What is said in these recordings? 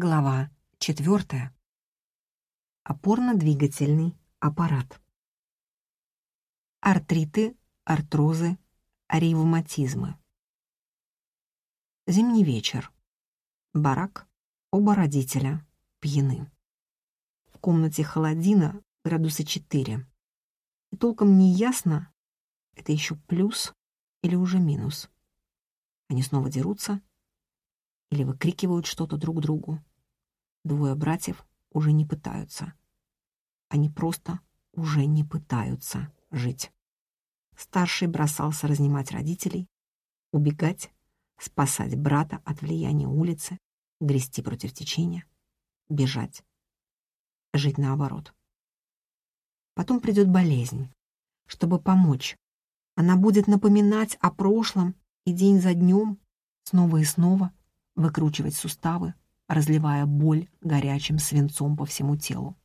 Глава 4. Опорно-двигательный аппарат. Артриты, артрозы, ревматизмы. Зимний вечер. Барак. Оба родителя пьяны. В комнате холодина градуса 4. И толком не ясно, это еще плюс или уже минус. Они снова дерутся или выкрикивают что-то друг другу. Двое братьев уже не пытаются. Они просто уже не пытаются жить. Старший бросался разнимать родителей, убегать, спасать брата от влияния улицы, грести против течения, бежать, жить наоборот. Потом придет болезнь, чтобы помочь. Она будет напоминать о прошлом и день за днем, снова и снова выкручивать суставы, разливая боль горячим свинцом по всему телу.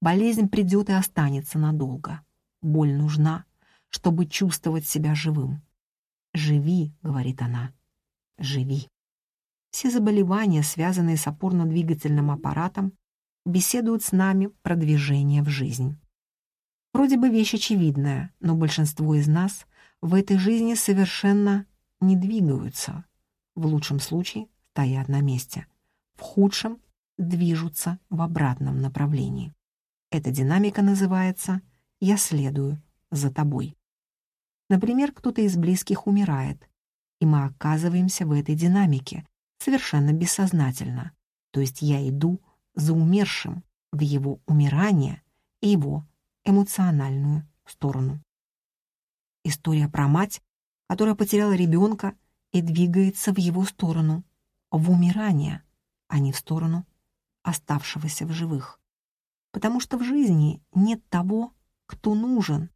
Болезнь придет и останется надолго. Боль нужна, чтобы чувствовать себя живым. «Живи», — говорит она, — «живи». Все заболевания, связанные с опорно-двигательным аппаратом, беседуют с нами про движение в жизнь. Вроде бы вещь очевидная, но большинство из нас в этой жизни совершенно не двигаются. В лучшем случае стоят на месте — в худшем движутся в обратном направлении. Эта динамика называется «я следую за тобой». Например, кто-то из близких умирает, и мы оказываемся в этой динамике совершенно бессознательно, то есть я иду за умершим в его умирание и его эмоциональную сторону. История про мать, которая потеряла ребенка и двигается в его сторону, в умирание – а не в сторону оставшегося в живых. Потому что в жизни нет того, кто нужен.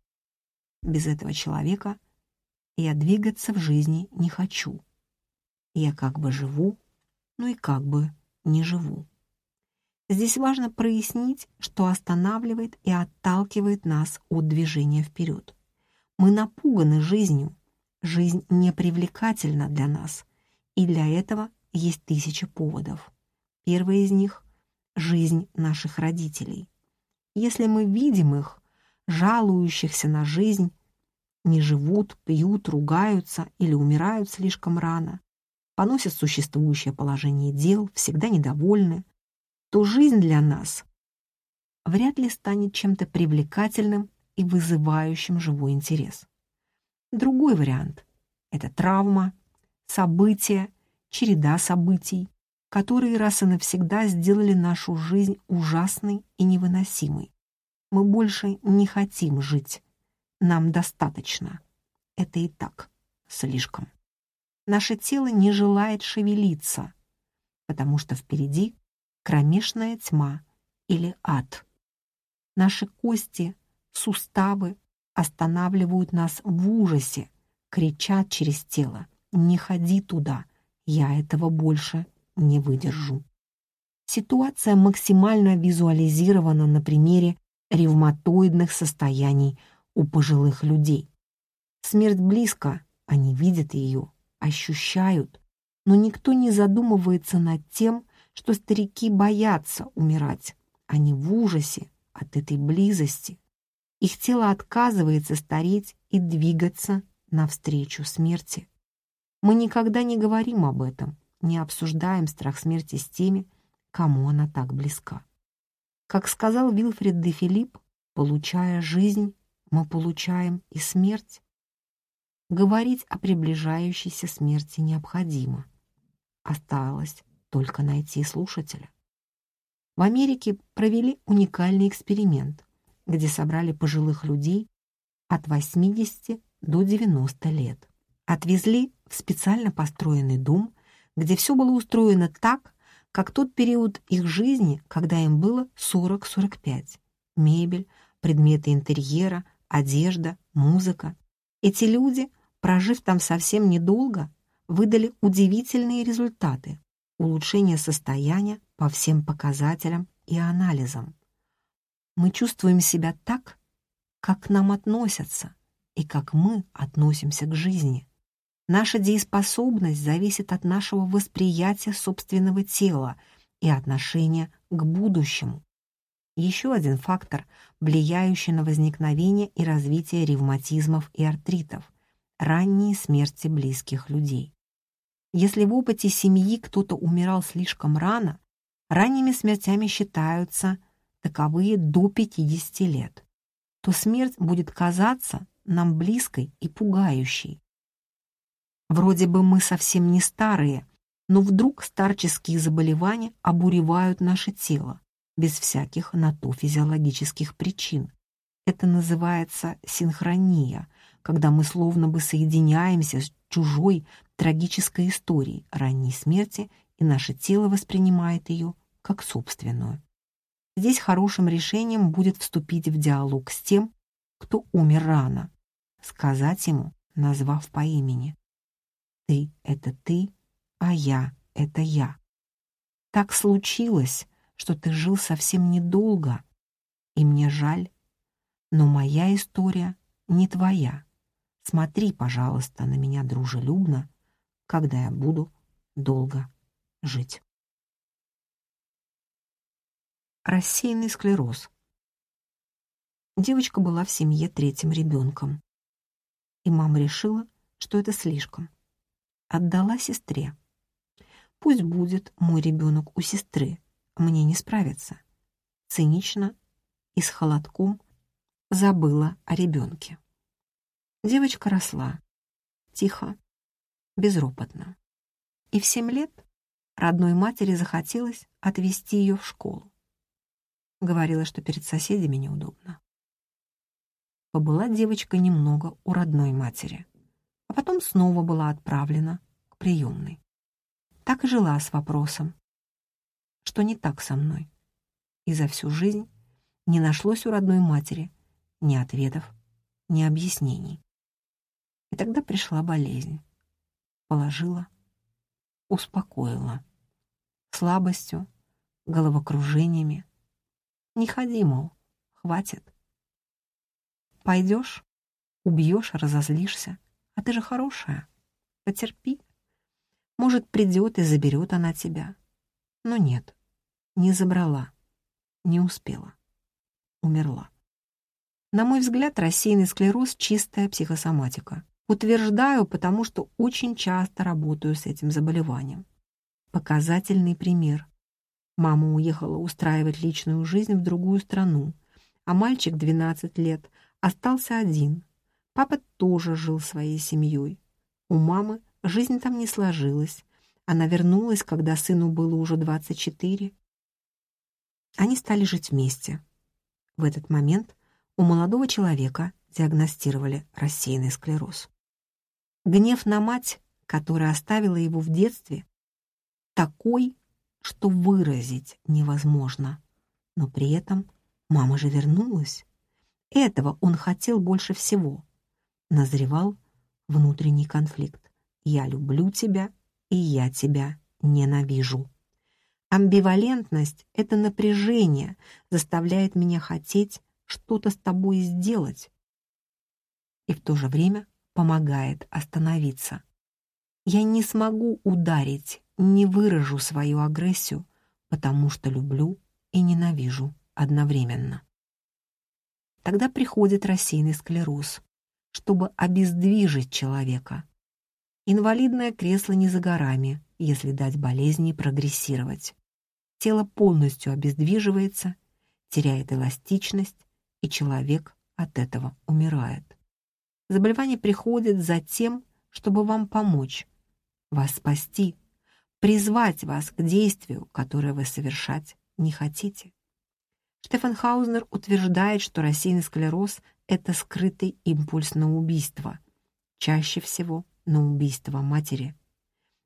Без этого человека я двигаться в жизни не хочу. Я как бы живу, но и как бы не живу. Здесь важно прояснить, что останавливает и отталкивает нас от движения вперед. Мы напуганы жизнью, жизнь непривлекательна для нас, и для этого есть тысяча поводов. Первый из них — жизнь наших родителей. Если мы видим их, жалующихся на жизнь, не живут, пьют, ругаются или умирают слишком рано, поносят существующее положение дел, всегда недовольны, то жизнь для нас вряд ли станет чем-то привлекательным и вызывающим живой интерес. Другой вариант — это травма, события, череда событий, которые раз и навсегда сделали нашу жизнь ужасной и невыносимой. Мы больше не хотим жить. Нам достаточно. Это и так слишком. Наше тело не желает шевелиться, потому что впереди кромешная тьма или ад. Наши кости, суставы останавливают нас в ужасе, кричат через тело «Не ходи туда, я этого больше не выдержу. Ситуация максимально визуализирована на примере ревматоидных состояний у пожилых людей. Смерть близко, они видят ее, ощущают, но никто не задумывается над тем, что старики боятся умирать. Они в ужасе от этой близости. Их тело отказывается стареть и двигаться навстречу смерти. Мы никогда не говорим об этом, не обсуждаем страх смерти с теми, кому она так близка. Как сказал Вилфред де Филипп, получая жизнь, мы получаем и смерть. Говорить о приближающейся смерти необходимо. Осталось только найти слушателя. В Америке провели уникальный эксперимент, где собрали пожилых людей от 80 до 90 лет. Отвезли в специально построенный дом где все было устроено так, как тот период их жизни, когда им было 40-45. Мебель, предметы интерьера, одежда, музыка. Эти люди, прожив там совсем недолго, выдали удивительные результаты, улучшение состояния по всем показателям и анализам. Мы чувствуем себя так, как к нам относятся и как мы относимся к жизни. Наша дееспособность зависит от нашего восприятия собственного тела и отношение к будущему. Еще один фактор, влияющий на возникновение и развитие ревматизмов и артритов – ранние смерти близких людей. Если в опыте семьи кто-то умирал слишком рано, ранними смертями считаются таковые до 50 лет, то смерть будет казаться нам близкой и пугающей. Вроде бы мы совсем не старые, но вдруг старческие заболевания обуревают наше тело без всяких на то физиологических причин. Это называется синхрония, когда мы словно бы соединяемся с чужой трагической историей ранней смерти, и наше тело воспринимает ее как собственную. Здесь хорошим решением будет вступить в диалог с тем, кто умер рано, сказать ему, назвав по имени. «Ты — это ты, а я — это я». Так случилось, что ты жил совсем недолго, и мне жаль, но моя история не твоя. Смотри, пожалуйста, на меня дружелюбно, когда я буду долго жить. Рассеянный склероз. Девочка была в семье третьим ребенком. И мама решила, что это слишком. Отдала сестре. Пусть будет мой ребенок у сестры, мне не справиться. Цинично и с холодком забыла о ребенке. Девочка росла, тихо, безропотно. И в семь лет родной матери захотелось отвезти ее в школу. Говорила, что перед соседями неудобно. Побыла девочка немного у родной матери, а потом снова была отправлена к приемной. Так и жила с вопросом, что не так со мной. И за всю жизнь не нашлось у родной матери ни ответов, ни объяснений. И тогда пришла болезнь. Положила, успокоила. Слабостью, головокружениями. Не ходи, мол, хватит. Пойдешь, убьешь, разозлишься. А ты же хорошая. Потерпи. Может, придет и заберет она тебя. Но нет, не забрала, не успела, умерла. На мой взгляд, рассеянный склероз — чистая психосоматика. Утверждаю, потому что очень часто работаю с этим заболеванием. Показательный пример. Мама уехала устраивать личную жизнь в другую страну, а мальчик 12 лет остался один. Папа тоже жил своей семьей. У мамы жизнь там не сложилась, она вернулась, когда сыну было уже 24. Они стали жить вместе. В этот момент у молодого человека диагностировали рассеянный склероз. Гнев на мать, которая оставила его в детстве, такой, что выразить невозможно. Но при этом мама же вернулась. Этого он хотел больше всего. Назревал внутренний конфликт. «Я люблю тебя, и я тебя ненавижу. Амбивалентность — это напряжение, заставляет меня хотеть что-то с тобой сделать. И в то же время помогает остановиться. Я не смогу ударить, не выражу свою агрессию, потому что люблю и ненавижу одновременно. Тогда приходит рассеянный склероз, чтобы обездвижить человека, Инвалидное кресло не за горами, если дать болезни прогрессировать. Тело полностью обездвиживается, теряет эластичность, и человек от этого умирает. Заболевание приходит за тем, чтобы вам помочь, вас спасти, призвать вас к действию, которое вы совершать не хотите. Штефан Хаузнер утверждает, что рассеянный склероз — это скрытый импульс на убийство, чаще всего на убийство матери.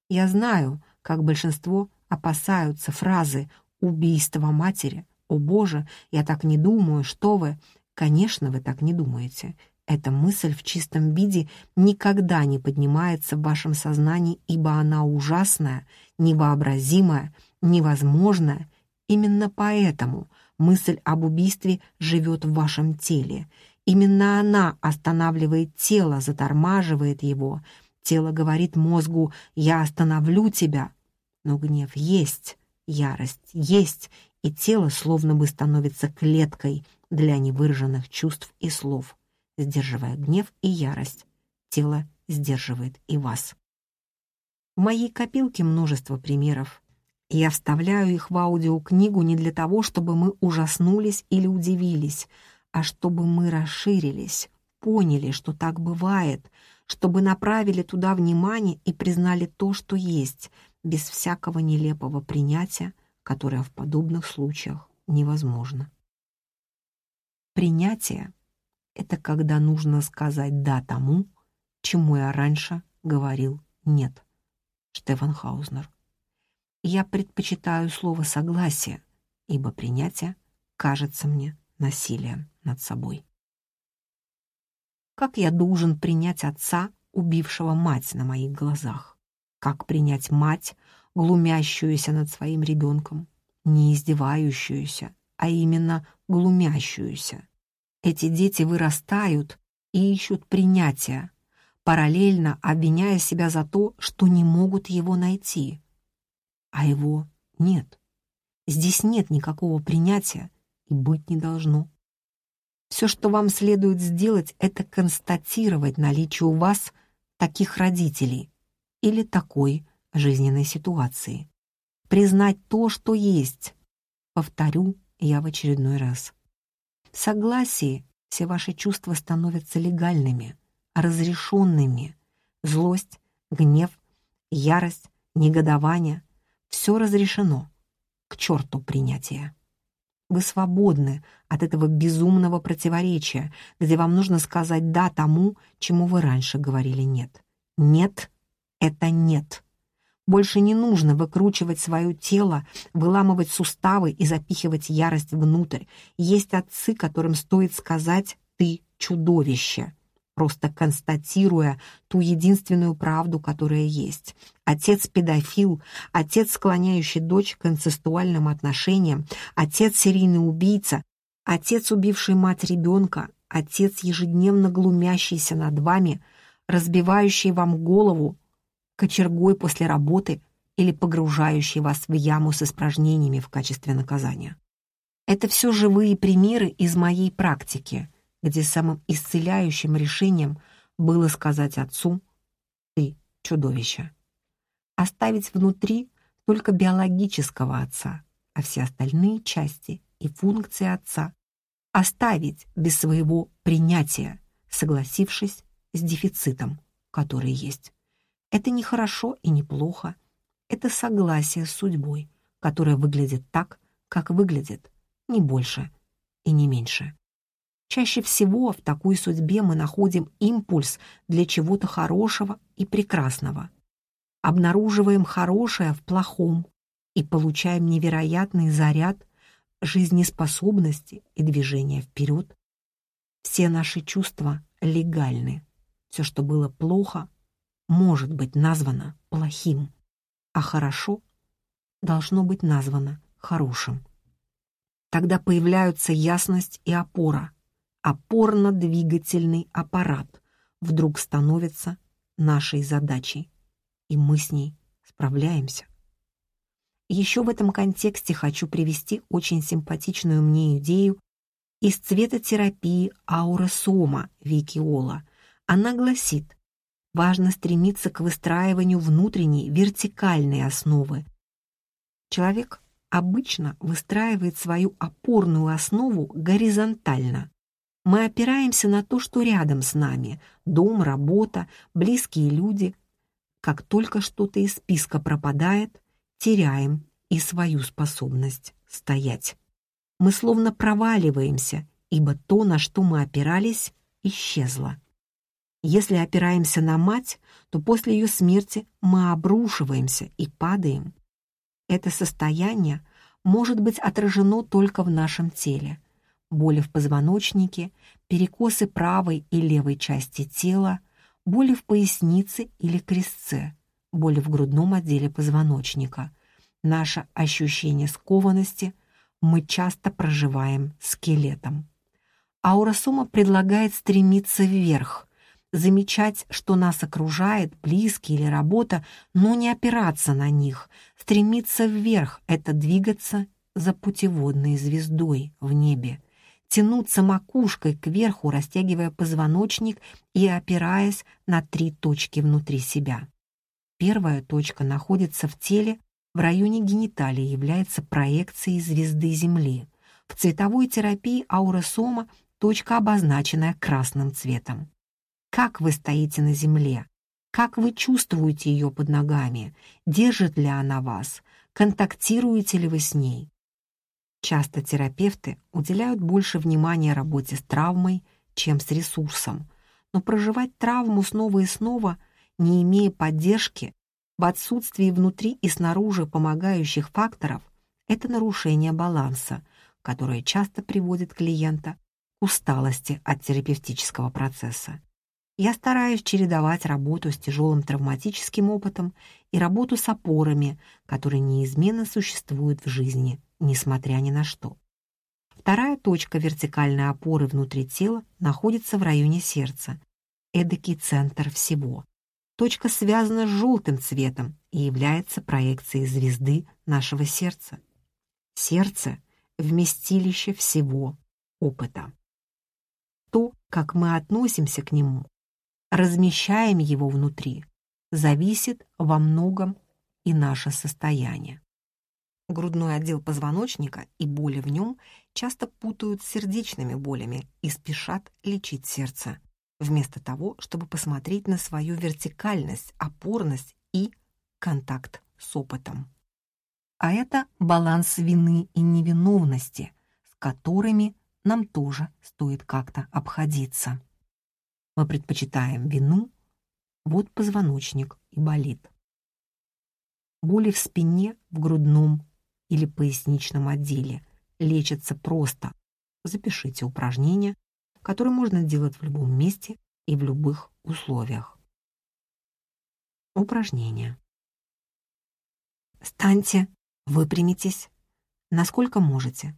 Я знаю, как большинство опасаются фразы «убийство матери». «О боже, я так не думаю, что вы...» Конечно, вы так не думаете. Эта мысль в чистом виде никогда не поднимается в вашем сознании, ибо она ужасная, невообразимая, невозможная. Именно поэтому мысль об убийстве живет в вашем теле. Именно она останавливает тело, затормаживает его — Тело говорит мозгу «я остановлю тебя», но гнев есть, ярость есть, и тело словно бы становится клеткой для невыраженных чувств и слов. Сдерживая гнев и ярость, тело сдерживает и вас. В моей копилке множество примеров. Я вставляю их в аудиокнигу не для того, чтобы мы ужаснулись или удивились, а чтобы мы расширились, поняли, что так бывает, чтобы направили туда внимание и признали то, что есть, без всякого нелепого принятия, которое в подобных случаях невозможно. Принятие — это когда нужно сказать «да» тому, чему я раньше говорил «нет». Штефан Хаузнер. Я предпочитаю слово «согласие», ибо принятие кажется мне насилием над собой. Как я должен принять отца, убившего мать на моих глазах? Как принять мать, глумящуюся над своим ребенком? Не издевающуюся, а именно глумящуюся. Эти дети вырастают и ищут принятия, параллельно обвиняя себя за то, что не могут его найти. А его нет. Здесь нет никакого принятия и быть не должно. Все, что вам следует сделать, это констатировать наличие у вас таких родителей или такой жизненной ситуации. Признать то, что есть. Повторю я в очередной раз. В согласии все ваши чувства становятся легальными, разрешенными. Злость, гнев, ярость, негодование — все разрешено. К черту принятия. Вы свободны от этого безумного противоречия, где вам нужно сказать «да» тому, чему вы раньше говорили «нет». «Нет» — это «нет». Больше не нужно выкручивать свое тело, выламывать суставы и запихивать ярость внутрь. Есть отцы, которым стоит сказать «ты чудовище» просто констатируя ту единственную правду, которая есть. Отец-педофил, отец, склоняющий дочь к инцестуальным отношениям, отец-серийный убийца, отец, убивший мать ребенка, отец, ежедневно глумящийся над вами, разбивающий вам голову кочергой после работы или погружающий вас в яму с испражнениями в качестве наказания. Это все живые примеры из моей практики — где самым исцеляющим решением было сказать отцу «ты чудовище». Оставить внутри только биологического отца, а все остальные части и функции отца оставить без своего принятия, согласившись с дефицитом, который есть. Это не хорошо и не плохо. Это согласие с судьбой, которая выглядит так, как выглядит, не больше и не меньше. Чаще всего в такой судьбе мы находим импульс для чего-то хорошего и прекрасного. Обнаруживаем хорошее в плохом и получаем невероятный заряд жизнеспособности и движения вперед. Все наши чувства легальны. Все, что было плохо, может быть названо плохим, а хорошо должно быть названо хорошим. Тогда появляются ясность и опора — опорно-двигательный аппарат вдруг становится нашей задачей, и мы с ней справляемся. Еще в этом контексте хочу привести очень симпатичную мне идею из цветотерапии аура сома Вики Ола. Она гласит, важно стремиться к выстраиванию внутренней вертикальной основы. Человек обычно выстраивает свою опорную основу горизонтально, мы опираемся на то, что рядом с нами — дом, работа, близкие люди. Как только что-то из списка пропадает, теряем и свою способность стоять. Мы словно проваливаемся, ибо то, на что мы опирались, исчезло. Если опираемся на мать, то после ее смерти мы обрушиваемся и падаем. Это состояние может быть отражено только в нашем теле — боли в позвоночнике, перекосы правой и левой части тела, боли в пояснице или крестце, боли в грудном отделе позвоночника. Наше ощущение скованности мы часто проживаем скелетом. Ауросома предлагает стремиться вверх, замечать, что нас окружает, близкие или работа, но не опираться на них, стремиться вверх — это двигаться за путеводной звездой в небе, тянуться макушкой кверху, растягивая позвоночник и опираясь на три точки внутри себя. Первая точка находится в теле, в районе гениталии, является проекцией звезды Земли. В цветовой терапии ауросома точка, обозначенная красным цветом. Как вы стоите на земле? Как вы чувствуете ее под ногами? Держит ли она вас? Контактируете ли вы с ней? Часто терапевты уделяют больше внимания работе с травмой, чем с ресурсом. Но проживать травму снова и снова, не имея поддержки, в отсутствии внутри и снаружи помогающих факторов, это нарушение баланса, которое часто приводит клиента к усталости от терапевтического процесса. Я стараюсь чередовать работу с тяжелым травматическим опытом и работу с опорами, которые неизменно существуют в жизни, несмотря ни на что. Вторая точка вертикальной опоры внутри тела находится в районе сердца, эдакий центр всего. Точка связана с желтым цветом и является проекцией звезды нашего сердца. Сердце — вместилище всего опыта. То, как мы относимся к нему, размещаем его внутри, зависит во многом и наше состояние. Грудной отдел позвоночника и боли в нем часто путают с сердечными болями и спешат лечить сердце, вместо того, чтобы посмотреть на свою вертикальность, опорность и контакт с опытом. А это баланс вины и невиновности, с которыми нам тоже стоит как-то обходиться. Мы предпочитаем вину, вот позвоночник и болит. Боли в спине, в грудном или поясничном отделе лечатся просто. Запишите упражнения, которые можно делать в любом месте и в любых условиях. Упражнения. Станьте, выпрямитесь, насколько можете.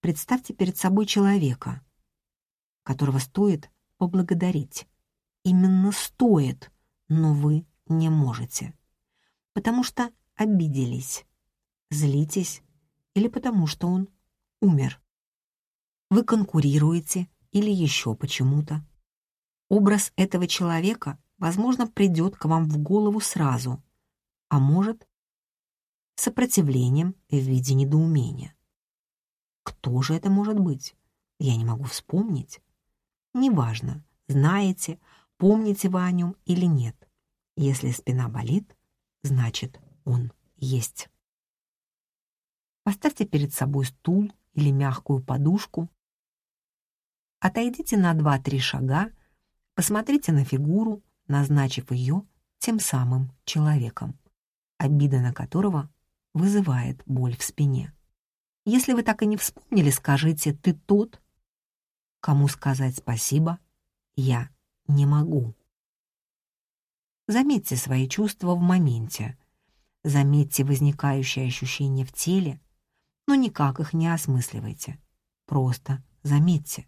Представьте перед собой человека, которого стоит поблагодарить. Именно стоит, но вы не можете. Потому что обиделись, злитесь или потому что он умер. Вы конкурируете или еще почему-то. Образ этого человека, возможно, придет к вам в голову сразу, а может, сопротивлением в виде недоумения. Кто же это может быть? Я не могу вспомнить. Неважно, знаете, помните вы о нем или нет. Если спина болит, значит, он есть. Поставьте перед собой стул или мягкую подушку. Отойдите на 2-3 шага, посмотрите на фигуру, назначив ее тем самым человеком, обида на которого вызывает боль в спине. Если вы так и не вспомнили, скажите «ты тот, Кому сказать спасибо, я не могу. Заметьте свои чувства в моменте. Заметьте возникающие ощущения в теле, но никак их не осмысливайте. Просто заметьте.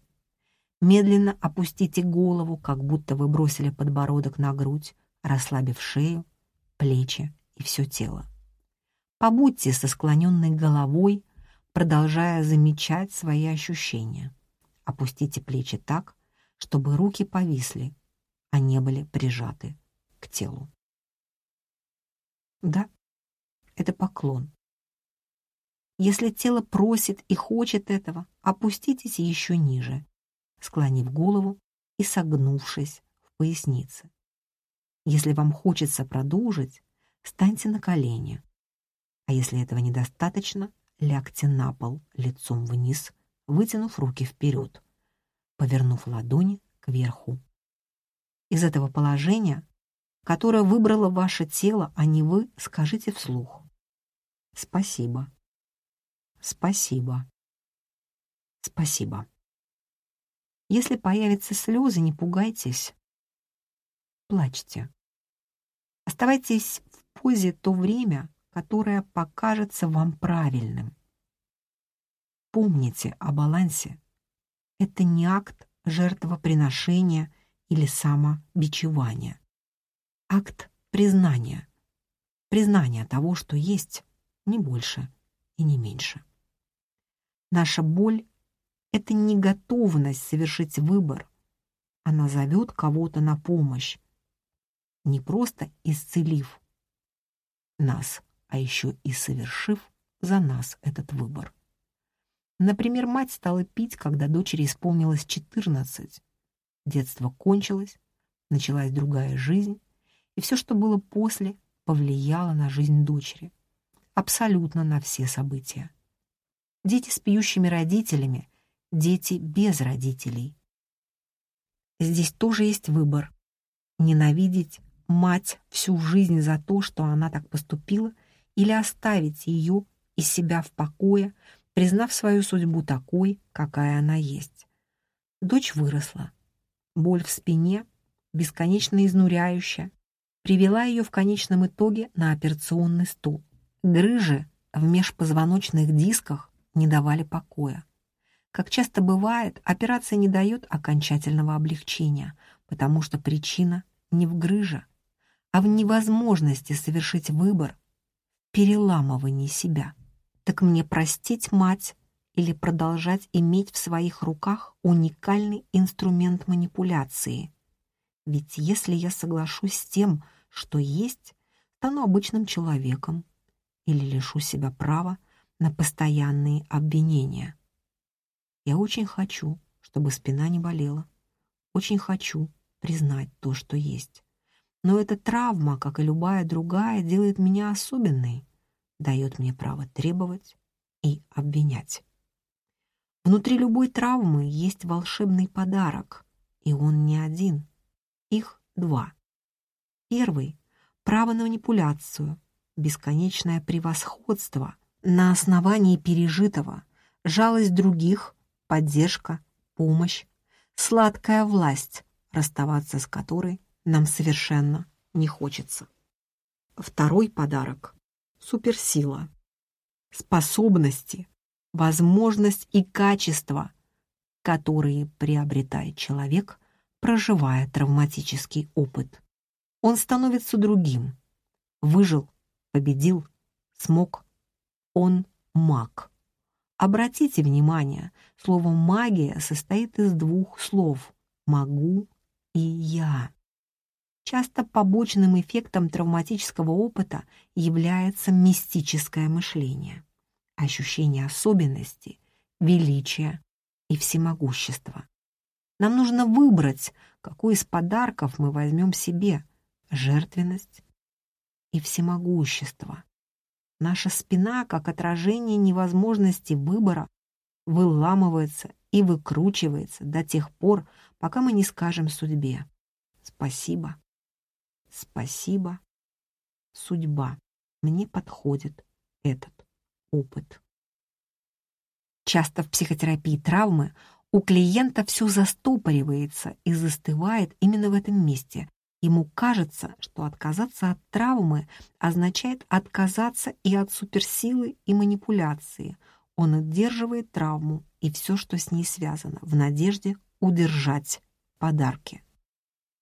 Медленно опустите голову, как будто вы бросили подбородок на грудь, расслабив шею, плечи и все тело. Побудьте со склоненной головой, продолжая замечать свои ощущения. Опустите плечи так, чтобы руки повисли, а не были прижаты к телу. Да, это поклон. Если тело просит и хочет этого, опуститесь еще ниже, склонив голову и согнувшись в пояснице. Если вам хочется продолжить, станьте на колени. А если этого недостаточно, лягте на пол лицом вниз – вытянув руки вперед, повернув ладони кверху. Из этого положения, которое выбрало ваше тело, а не вы, скажите вслух. Спасибо. Спасибо. Спасибо. Если появятся слезы, не пугайтесь. Плачьте. Оставайтесь в позе то время, которое покажется вам правильным. Помните о балансе. Это не акт жертвоприношения или самобичевания. Акт признания. Признание того, что есть, не больше и не меньше. Наша боль — это не готовность совершить выбор. Она зовет кого-то на помощь, не просто исцелив нас, а еще и совершив за нас этот выбор. Например, мать стала пить, когда дочери исполнилось 14. Детство кончилось, началась другая жизнь, и все, что было после, повлияло на жизнь дочери. Абсолютно на все события. Дети с пьющими родителями, дети без родителей. Здесь тоже есть выбор. Ненавидеть мать всю жизнь за то, что она так поступила, или оставить ее и себя в покое, признав свою судьбу такой, какая она есть. Дочь выросла. Боль в спине, бесконечно изнуряющая, привела ее в конечном итоге на операционный стол. Грыжи в межпозвоночных дисках не давали покоя. Как часто бывает, операция не дает окончательного облегчения, потому что причина не в грыже, а в невозможности совершить выбор, переламывании себя. Так мне простить мать или продолжать иметь в своих руках уникальный инструмент манипуляции? Ведь если я соглашусь с тем, что есть, стану обычным человеком или лишу себя права на постоянные обвинения. Я очень хочу, чтобы спина не болела. Очень хочу признать то, что есть. Но эта травма, как и любая другая, делает меня особенной, дает мне право требовать и обвинять. Внутри любой травмы есть волшебный подарок, и он не один. Их два. Первый — право на манипуляцию, бесконечное превосходство на основании пережитого, жалость других, поддержка, помощь, сладкая власть, расставаться с которой нам совершенно не хочется. Второй подарок — суперсила. Способности, возможность и качество, которые приобретает человек, проживая травматический опыт. Он становится другим. Выжил, победил, смог. Он маг. Обратите внимание, слово «магия» состоит из двух слов «могу» и «я». Часто побочным эффектом травматического опыта является мистическое мышление, ощущение особенности, величия и всемогущества. Нам нужно выбрать, какой из подарков мы возьмем себе — жертвенность и всемогущество. Наша спина, как отражение невозможности выбора, выламывается и выкручивается до тех пор, пока мы не скажем судьбе «Спасибо». Спасибо. Судьба. Мне подходит этот опыт. Часто в психотерапии травмы у клиента все застопоривается и застывает именно в этом месте. Ему кажется, что отказаться от травмы означает отказаться и от суперсилы и манипуляции. Он удерживает травму и все, что с ней связано, в надежде удержать подарки.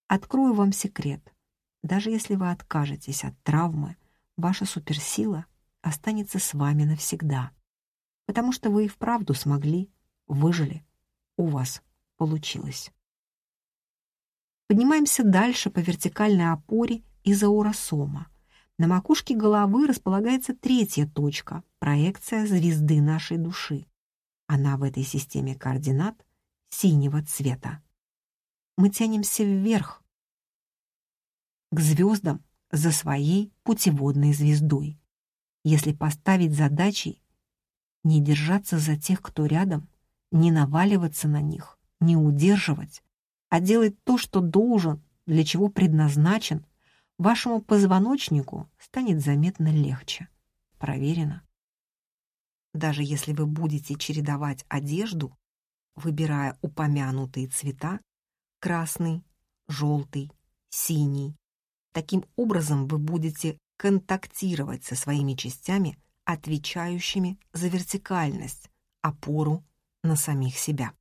Открою вам секрет. Даже если вы откажетесь от травмы, ваша суперсила останется с вами навсегда, потому что вы и вправду смогли, выжили, у вас получилось. Поднимаемся дальше по вертикальной опоре изоуросома. На макушке головы располагается третья точка — проекция звезды нашей души. Она в этой системе координат синего цвета. Мы тянемся вверх, к звездам за своей путеводной звездой. Если поставить задачей не держаться за тех, кто рядом, не наваливаться на них, не удерживать, а делать то, что должен, для чего предназначен, вашему позвоночнику станет заметно легче. Проверено. Даже если вы будете чередовать одежду, выбирая упомянутые цвета — красный, желтый, синий, Таким образом вы будете контактировать со своими частями, отвечающими за вертикальность, опору на самих себя.